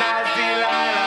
baptized Delilah.